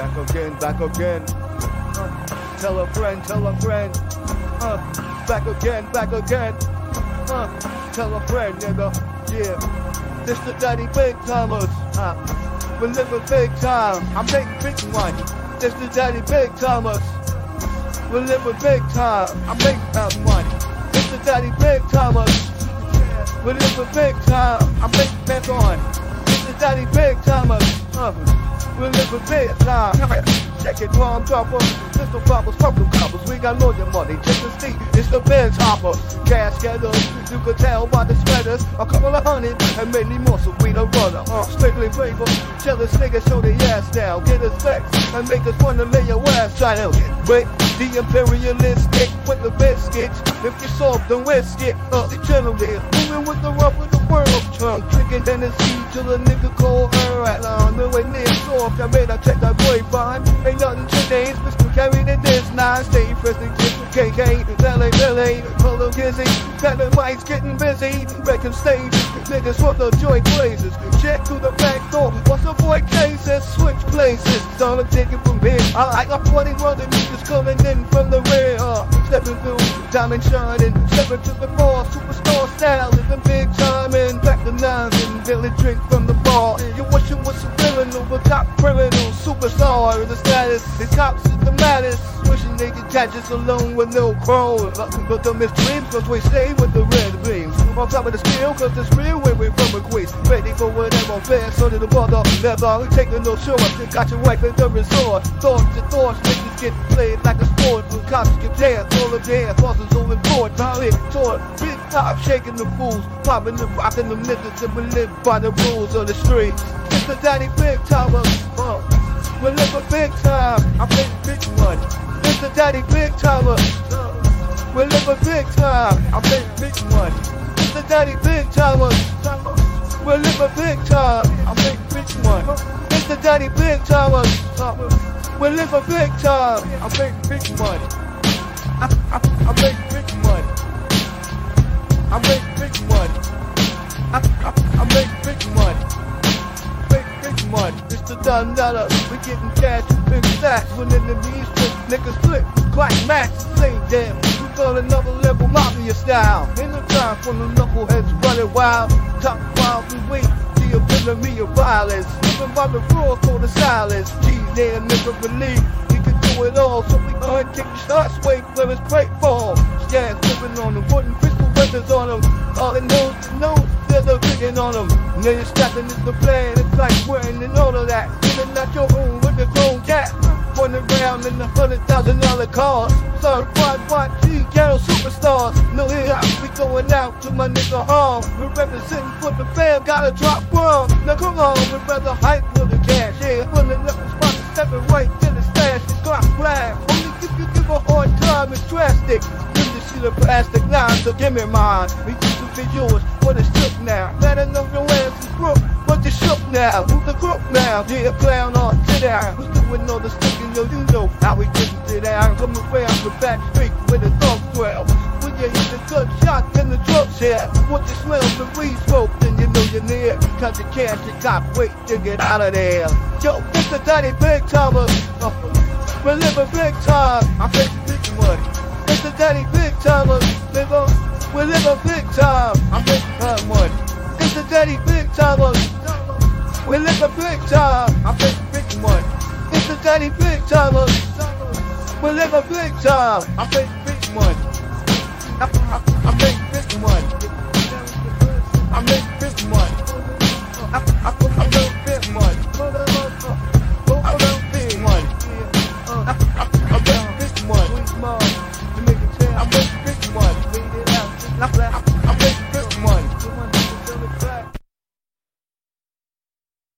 Back again, back again. Uh, tell a friend, tell a friend. Uh, back again, back again. Uh, tell a friend, nigga. Yeah. This the daddy big timers. Uh, we living big time. I'm making big money. This the daddy big timers. We living big time. I'm making that money. This the daddy big timers. We living big time. I'm making big money. This the daddy big timers. Uh, we living big time. Check it, drum droppers, pistol poppers, purple coppers. We got lawyer money, just to see. It's the Benz hopper, cash getters. You could tell by the sweaters. A couple of hundred and many more, so we the runner. Uh, strictly flavor. Jealous niggas show their ass down. Get us vexed and make us wanna lay your ass get wet. The imperialistic with the biscuits. If you soft, then risk it. Uh, generally, moving with the of the world. Trunk drinking Tennessee till a nigga call her at the I made I check that boy behind. Ain't nothing to name, but Mr. Carry the this nine. Stay first and get KK, LA, full of kizzy. The mics getting busy. Breaking stages, niggas for the joy blazes. Check through the back door. What's the boy cases? Switch places. Don't take it from here. I got 40 other niggas coming in from the rear. Stepping through, diamond shining. Stepping to the bar, superstar style. Living big time and back the nines and Billy drink from the bar. Top criminal, superstar. The status, the cops is the maddest. Wishing they could catch us alone with no chrome. But the misdreams, cause we stay with the red beams. On top of the steel, cause it's real where we from quiz. Ready for whatever fair, so that the bother never taking no short. Got your wife in the resort. Thoughts and thoughts, niggas get played like a sport. When cops get dance, all of their bosses over board. Now it taught, big top shaking the fools, popping the rocking the niggas, and we live by the rules of the street. It's daddy big of uh, we live a big time. I make big money. The daddy big timer. Uh, we live a big time. I make big money. The daddy big timer. We live a big time. I make big money. The daddy big timer. We live a big time. I make big money. I, I, I make done dollar. We getting cash big stacks. When enemies flip, niggas flip. Clack max, same damn. We got another level mafia style. In the time when the knuckleheads running wild. Top wild, we wait. The epitome of violence. Living by the rules for the silence. G, damn nigga believe. Do it all. So we go and take shots. Wait it's great fall. Yeah, living on them. Putting crystal weapons on them. All they know, know. There's no digging on them. Now you're is the plan. It's like wearing and all of that. Living out your room with a grown cat. Running around in a hundred thousand dollar cars. Certified white G ghetto superstars. No hip we going out to my nigga home. We representing for the fam, gotta drop one. Now come on, we rather hype for the cash. Yeah, pulling up the spot, stepping right to the stash. The clock flash. Only if you give a hard time, it's drastic. The plastic line, so give me mine. We used to be yours, but it's shook now. Better know your ass is broke. But you shook now, who's the crook now? Yeah, clown on, sit down. Who's doing all the sticking, yo, you know how we get it down. Come around the back street with a dog trail. When you hit the good shot, then the drugs here. What you smell the weed smoke, then you know you're near. Cut the cash, you got wait to get out of there. Yo, the daddy big timer. Uh, we live a big time. I live a big time. I'm big her money. It's a dirty big time. We live a big time. I'm making big money. It's a dirty big time. We live a big time. I'm making big money. I'm making big money. I'm making big money.